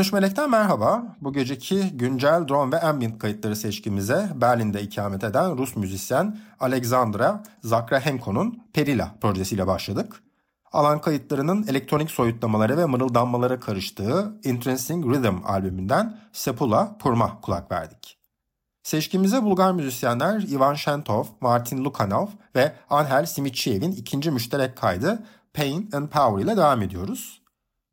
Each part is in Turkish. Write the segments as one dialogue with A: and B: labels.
A: Konuş Melek'ten merhaba. Bu geceki güncel drone ve ambient kayıtları seçkimize Berlin'de ikamet eden Rus müzisyen Alexandra Zakrahenko'nun Perila projesiyle başladık. Alan kayıtlarının elektronik soyutlamaları ve mırıldanmalara karıştığı Interesting Rhythm albümünden Sepula Purma kulak verdik. Seçkimize Bulgar müzisyenler Ivan Shentov, Martin Lukanov ve Angel Simichiyev'in ikinci müşterek kaydı Pain and Power ile devam ediyoruz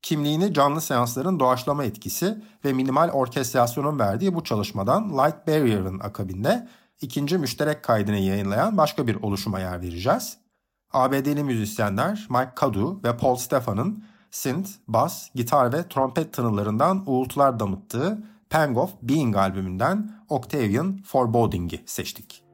A: kimliğini canlı seansların doğaçlama etkisi ve minimal orkestrasyonun verdiği bu çalışmadan Light Barrier'ın akabinde ikinci müşterek kaydını yayınlayan başka bir oluşuma yer vereceğiz. ABD'li müzisyenler Mike Cadu ve Paul Stefan'ın synth, bas, gitar ve trompet tınılarından uğultular damıttığı Pang of Being albümünden Octavian Foreboding'i seçtik.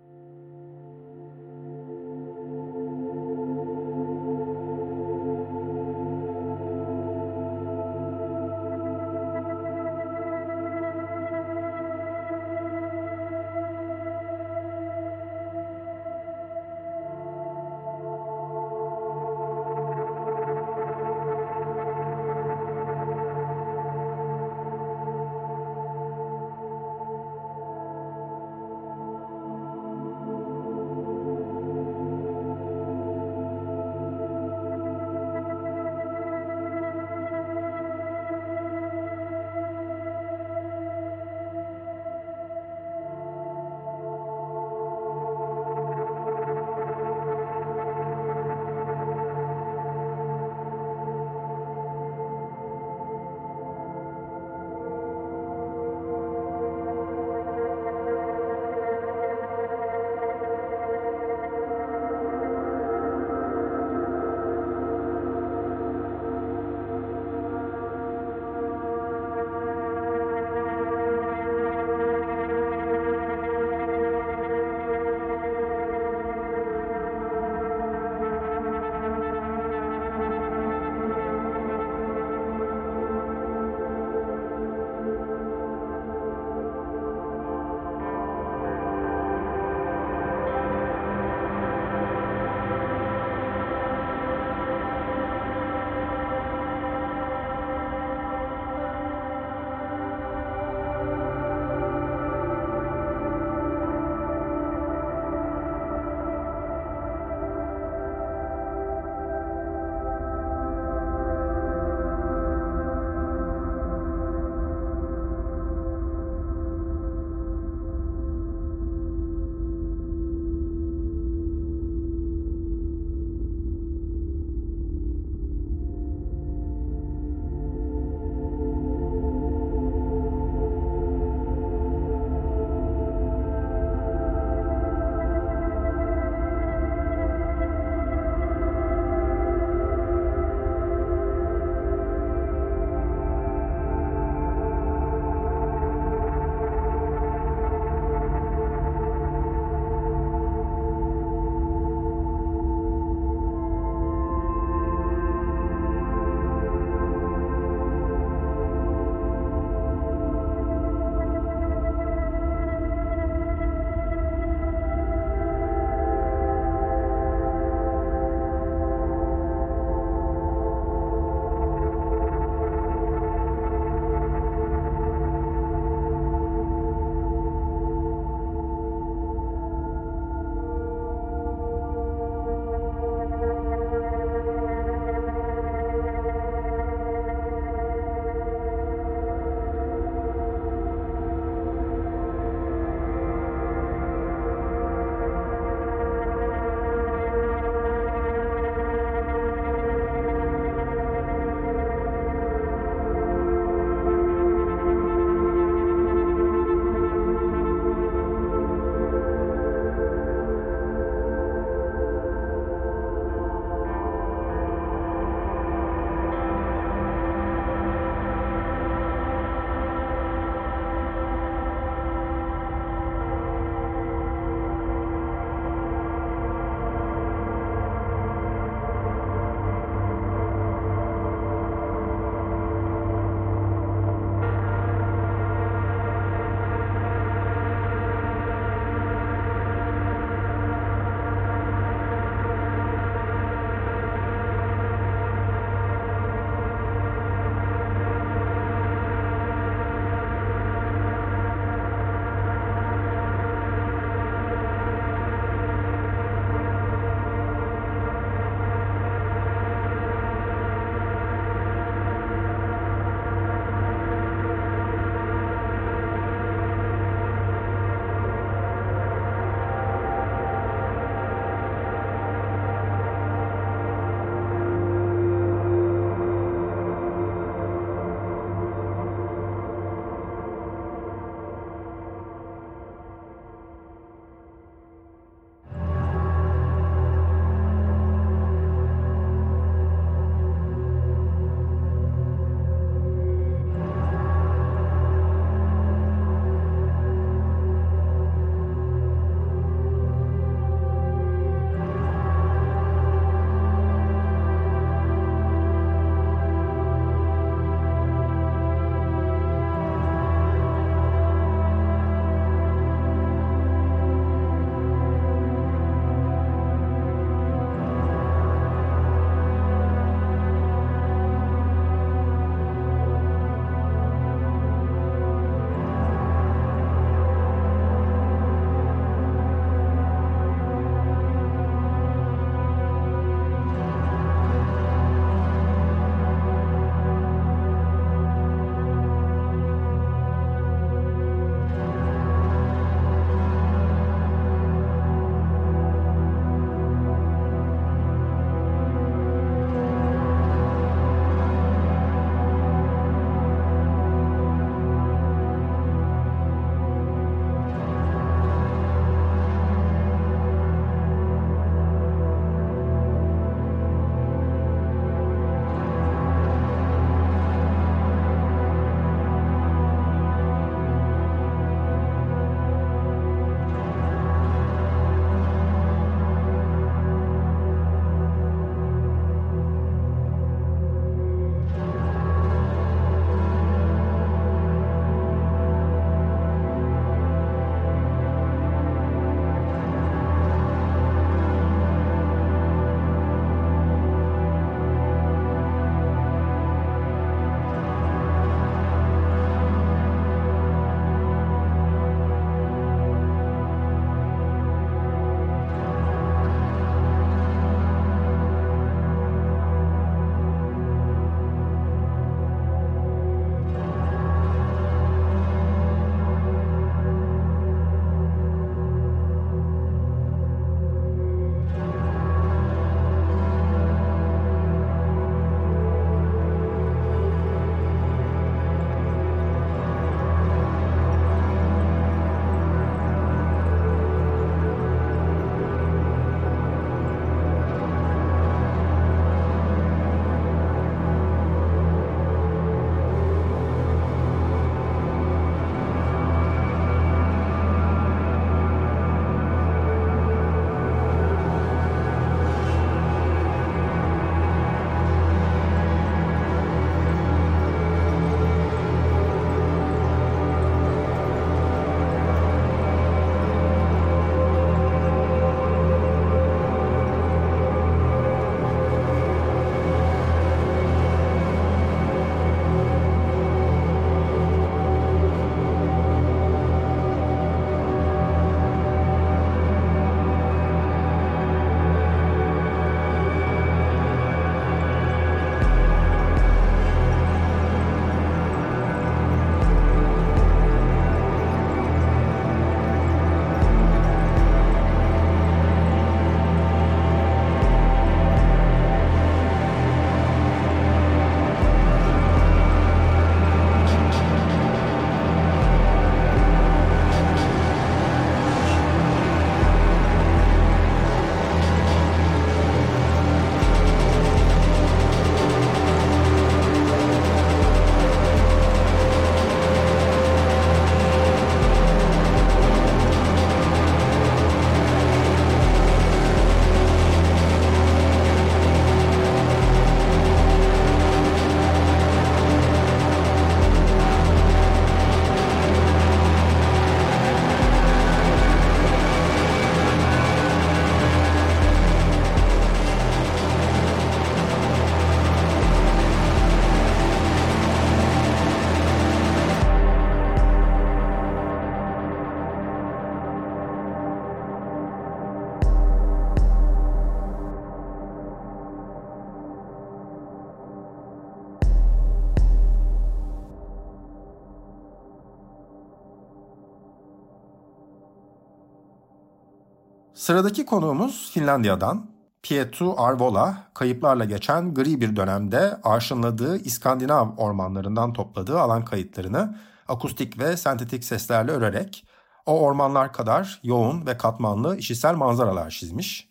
A: Sıradaki konuğumuz Finlandiya'dan. Pietu Arvola, kayıplarla geçen gri bir dönemde arşınladığı İskandinav ormanlarından topladığı alan kayıtlarını akustik ve sentetik seslerle örerek o ormanlar kadar yoğun ve katmanlı işitsel manzaralar çizmiş.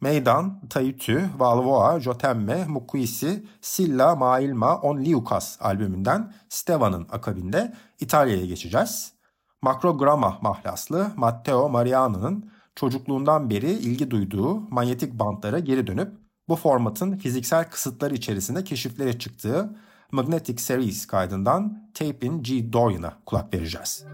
A: Meydan, Tayütü, Valvoa, Jotemme, Mukuisi, Silla, Mailma, On Liukas albümünden Steva'nın akabinde İtalya'ya geçeceğiz. Makrogramma mahlaslı Matteo Mariano'nun çocukluğundan beri ilgi duyduğu manyetik bantlara geri dönüp bu formatın fiziksel kısıtları içerisinde keşiflere çıktığı Magnetic Series kaydından Tape in G Dorian'a kulak vereceğiz.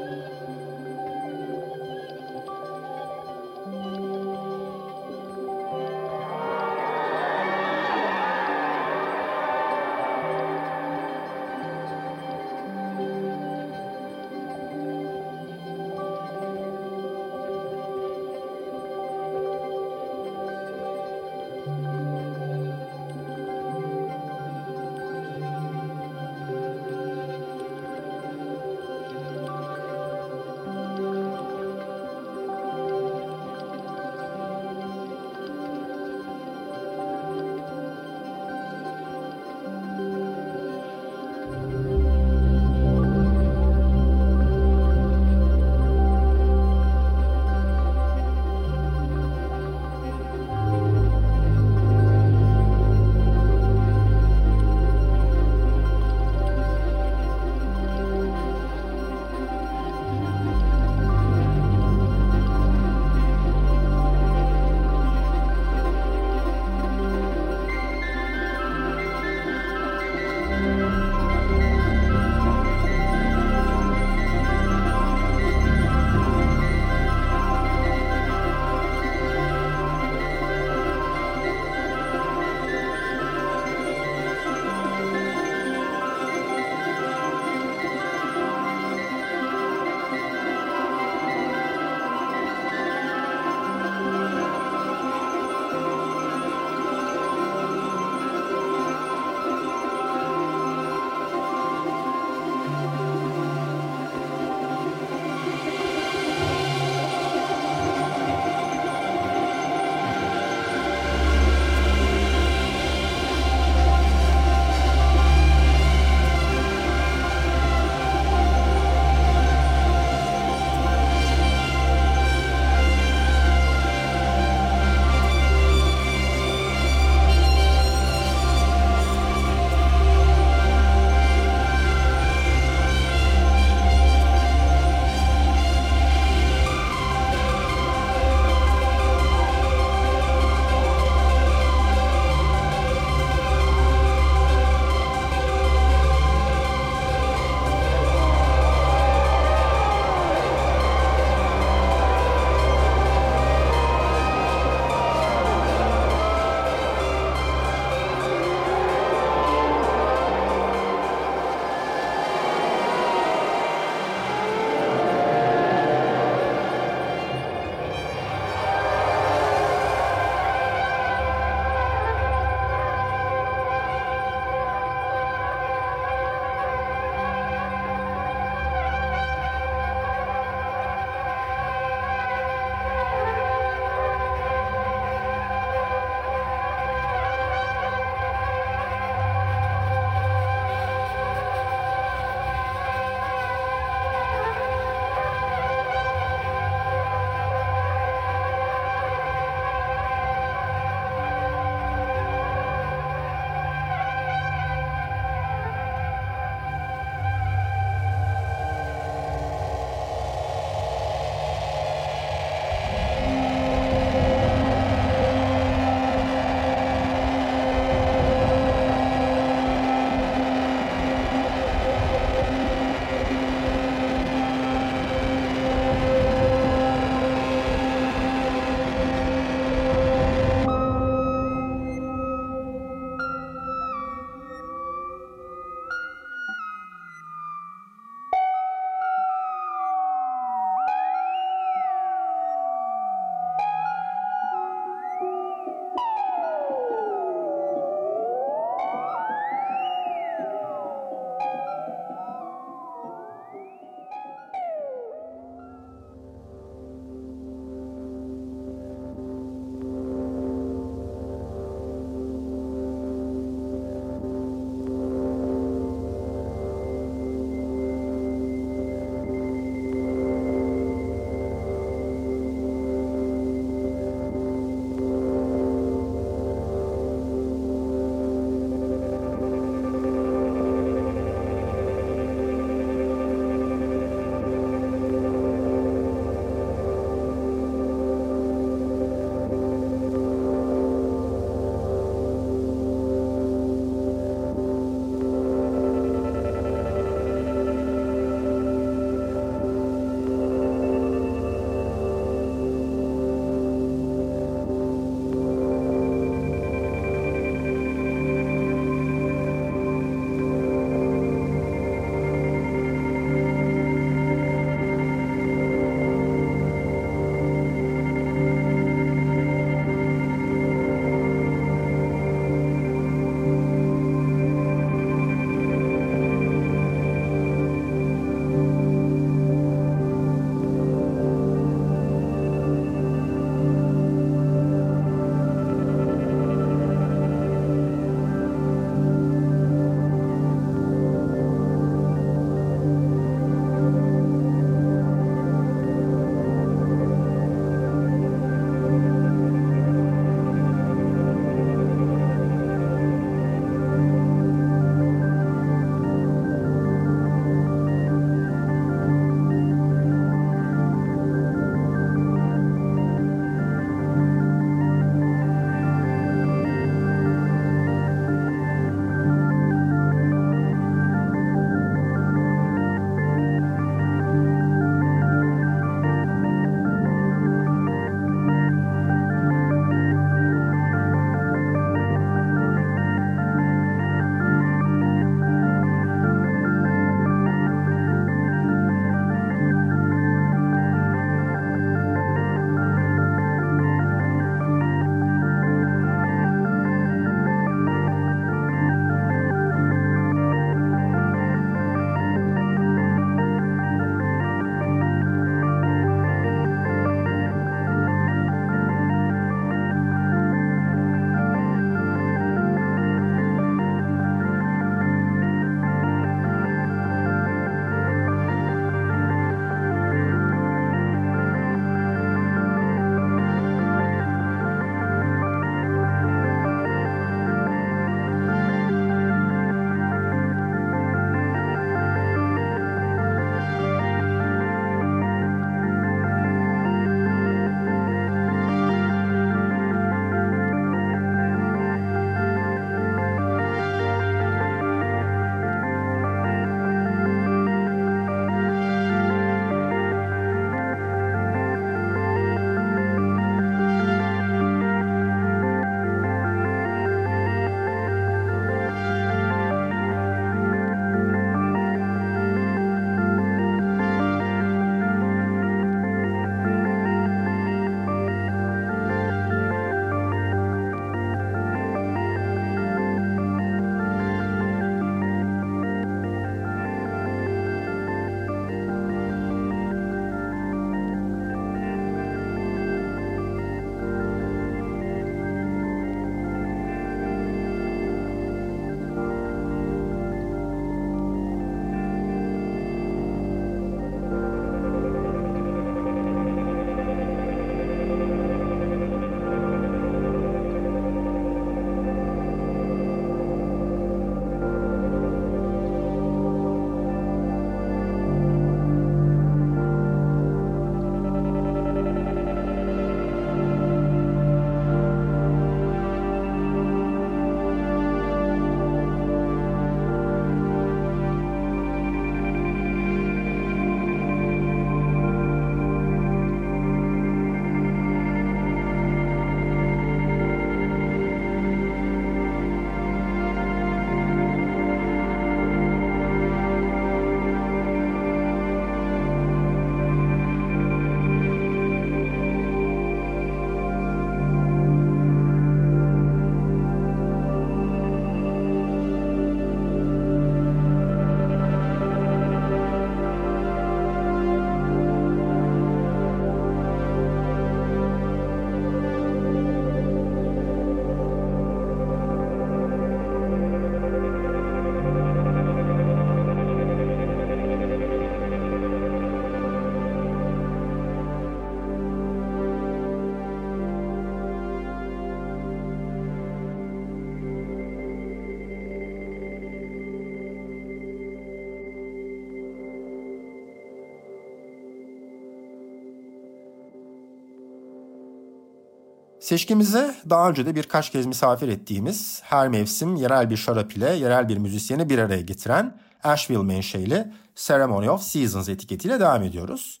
A: Seçkimize daha önce de birkaç kez misafir ettiğimiz her mevsim yerel bir şarap ile yerel bir müzisyeni bir araya getiren Asheville menşeli Ceremony of Seasons etiketiyle devam ediyoruz.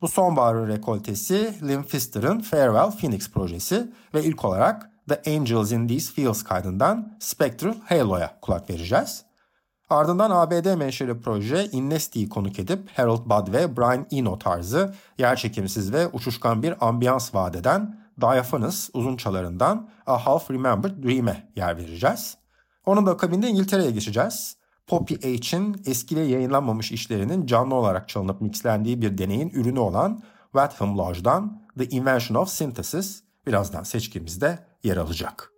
A: Bu sonbaharın rekoltesi Lim Fister'ın Farewell Phoenix projesi ve ilk olarak The Angels in These Fields kaydından Spectral Halo'ya kulak vereceğiz. Ardından ABD menşeli proje Innesti'yi konuk edip Harold Budd ve Brian Eno tarzı yerçekimsiz ve uçuşkan bir ambiyans vaat eden Diaphanous uzun çalarından A Half Remembered Dream'e yer vereceğiz. Onun da akabinde İngiltere'ye geçeceğiz. Poppy H'in eskiyle yayınlanmamış işlerinin canlı olarak çalınıp mixlendiği bir deneyin ürünü olan Watham Lodge'dan The Invention of Synthesis birazdan seçkimizde yer alacak.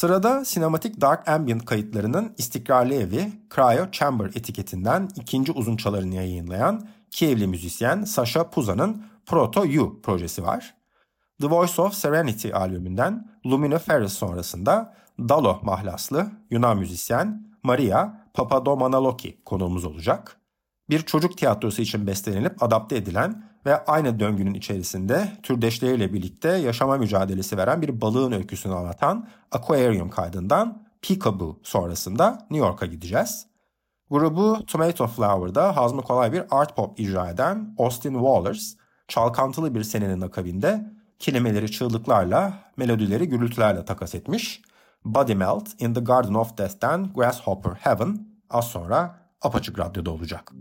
A: Sırada sinematik dark ambient kayıtlarının istikrarlı evi Cryo Chamber etiketinden ikinci uzun çalarını yayınlayan Kievli müzisyen Sasha Puza'nın Proto You projesi var. The Voice of Serenity albümünden Luminiferous sonrasında Dalo mahlaslı Yunan müzisyen Maria Papadomanaloki konuğumuz olacak. Bir çocuk tiyatrosu için bestelenip adapte edilen ve aynı döngünün içerisinde türdeşleriyle birlikte yaşama mücadelesi veren bir balığın öyküsünü anlatan Aquarium kaydından Peekaboo sonrasında New York'a gideceğiz. Grubu Tomato Flower'da hazmı kolay bir art pop icra eden Austin Wallers, çalkantılı bir senenin akabinde kelimeleri çığlıklarla, melodileri gürültülerle takas etmiş. Body Melt in the Garden of Death'ten Grasshopper Heaven az sonra apaçık radyoda olacak.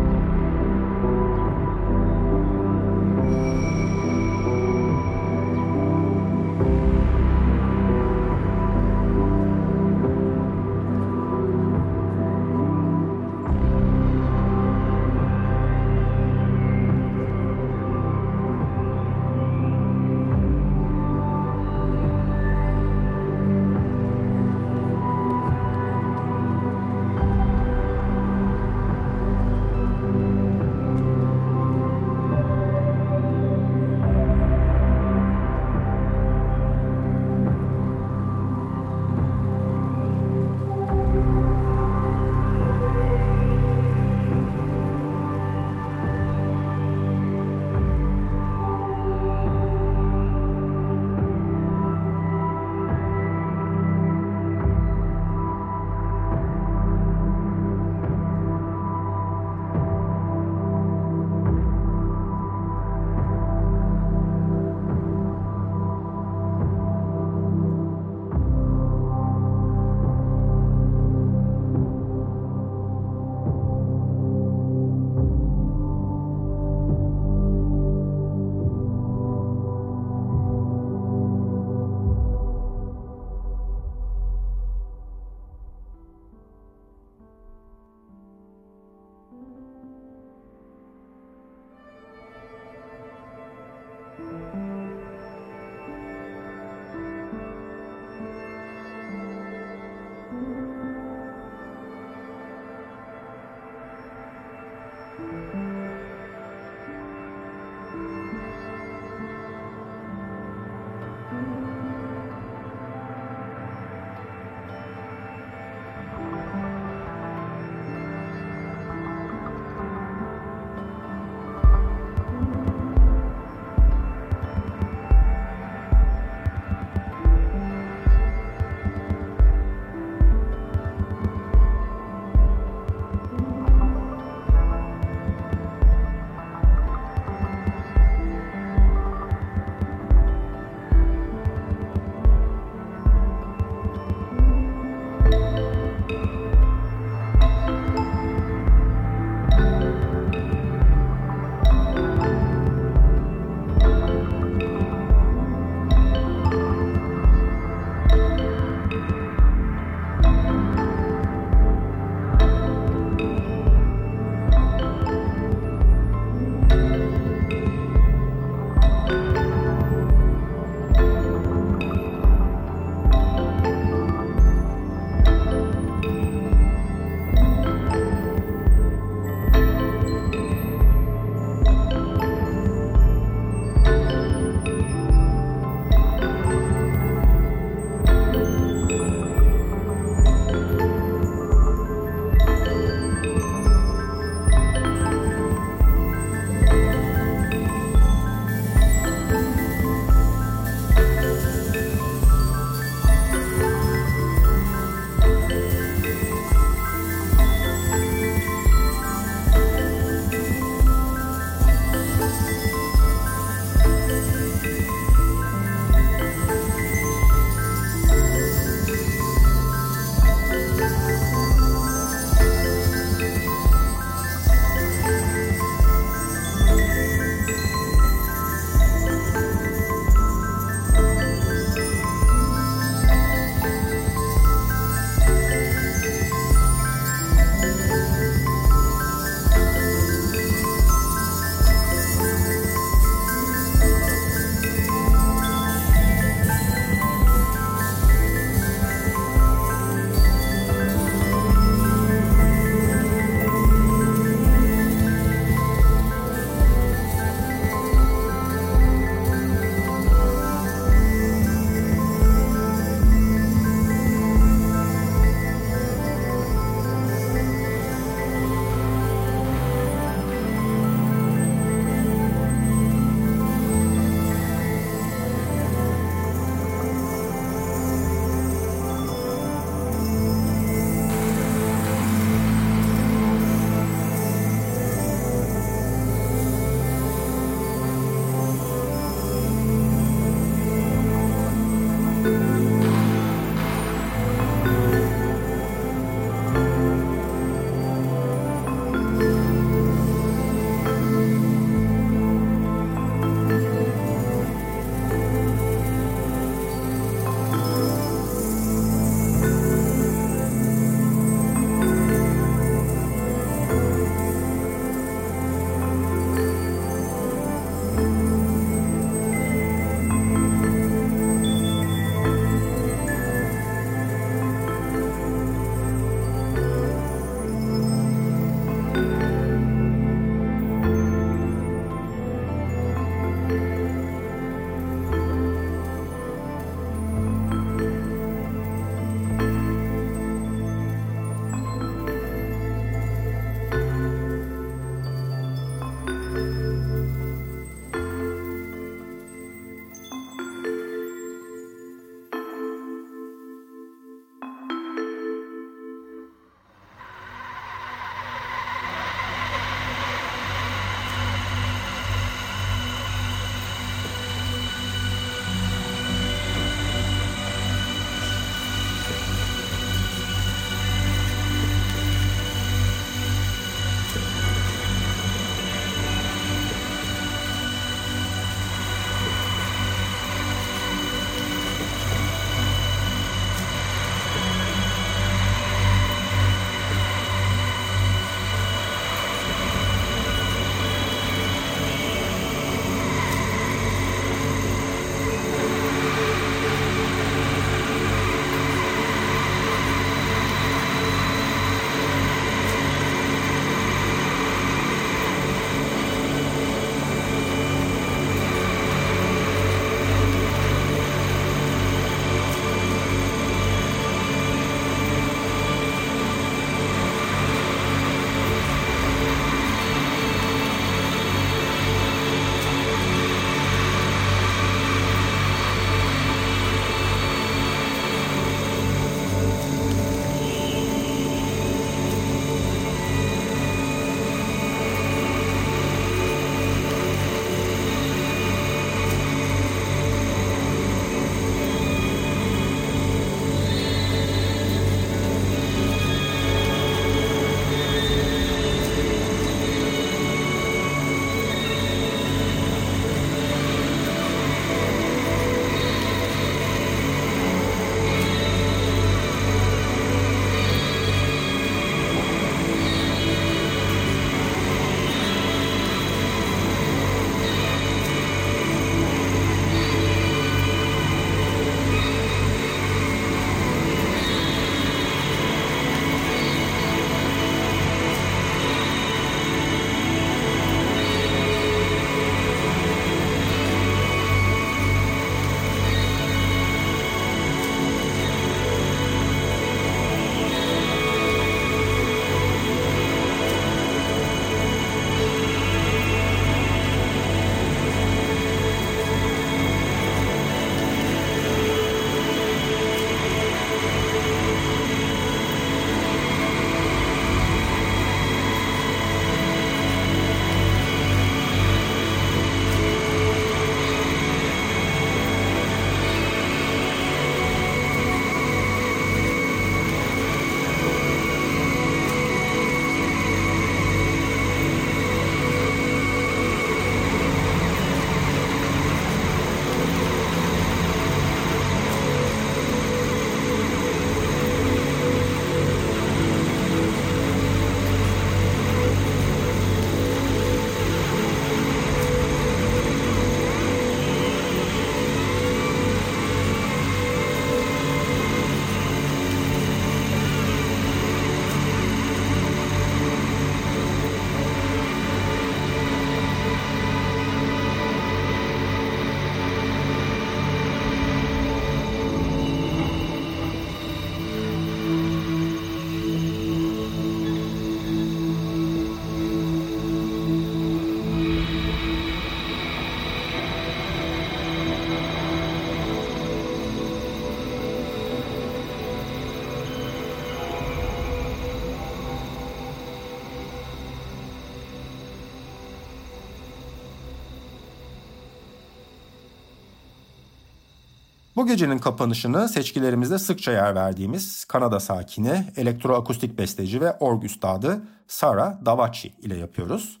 A: Bu gecenin kapanışını seçkilerimizde sıkça yer verdiğimiz Kanada sakini, elektroakustik besteci ve org üstadı Sara Davachi ile yapıyoruz.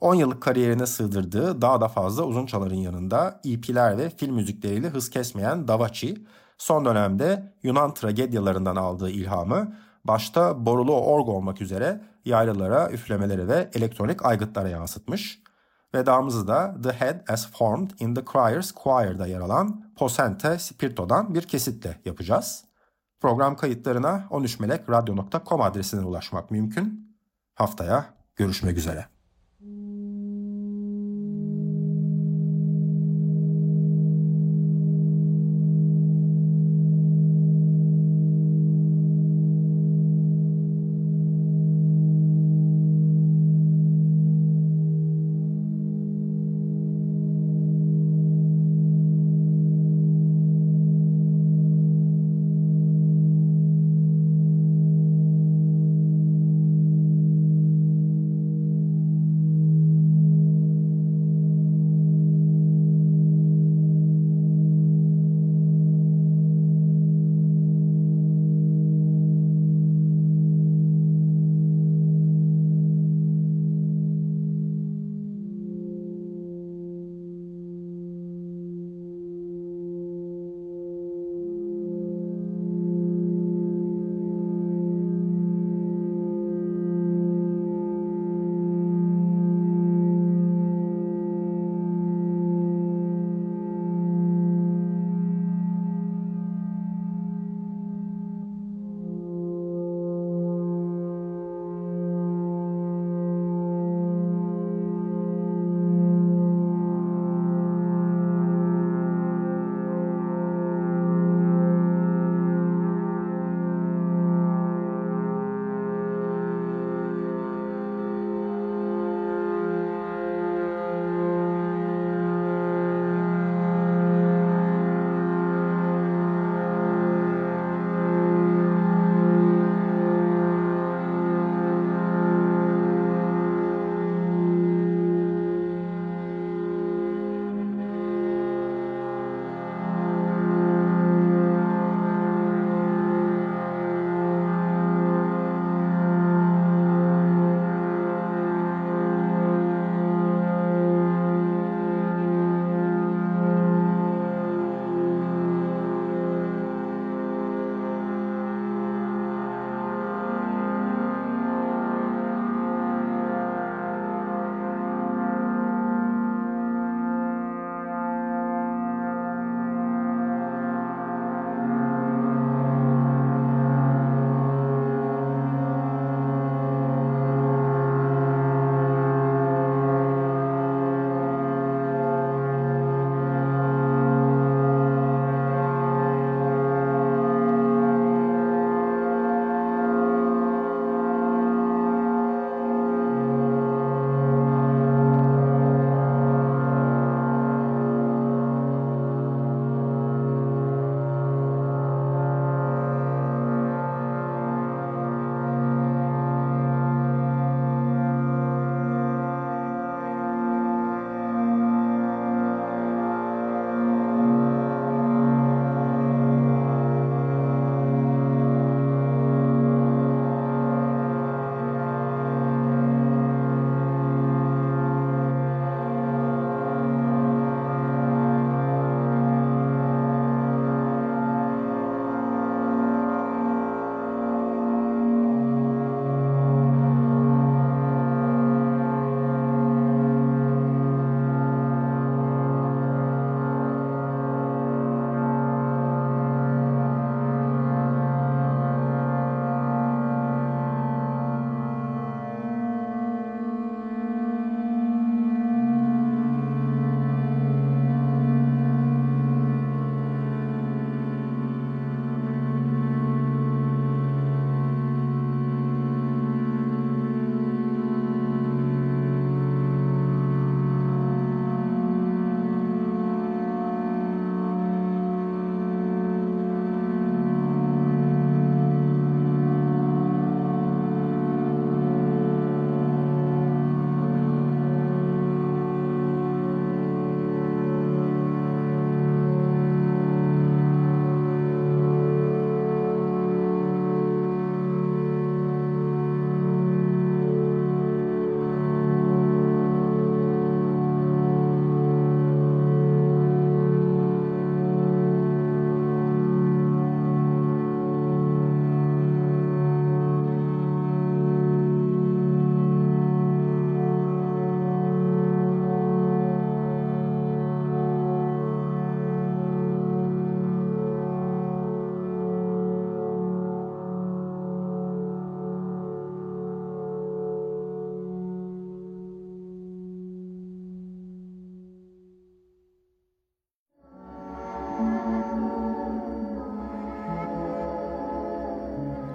A: 10 yıllık kariyerine sığdırdığı daha da fazla uzun çaların yanında EP'ler ve film müzikleriyle hız kesmeyen Davachi, son dönemde Yunan tragedyalarından aldığı ilhamı başta borulu org olmak üzere yaylılara, üflemelere ve elektronik aygıtlara yansıtmış. Vedamızı da The Head as Formed in the Crier's Choir'da yer alan Posente Spirito'dan bir kesitle yapacağız. Program kayıtlarına 13melekradyo.com adresine ulaşmak mümkün. Haftaya görüşmek üzere.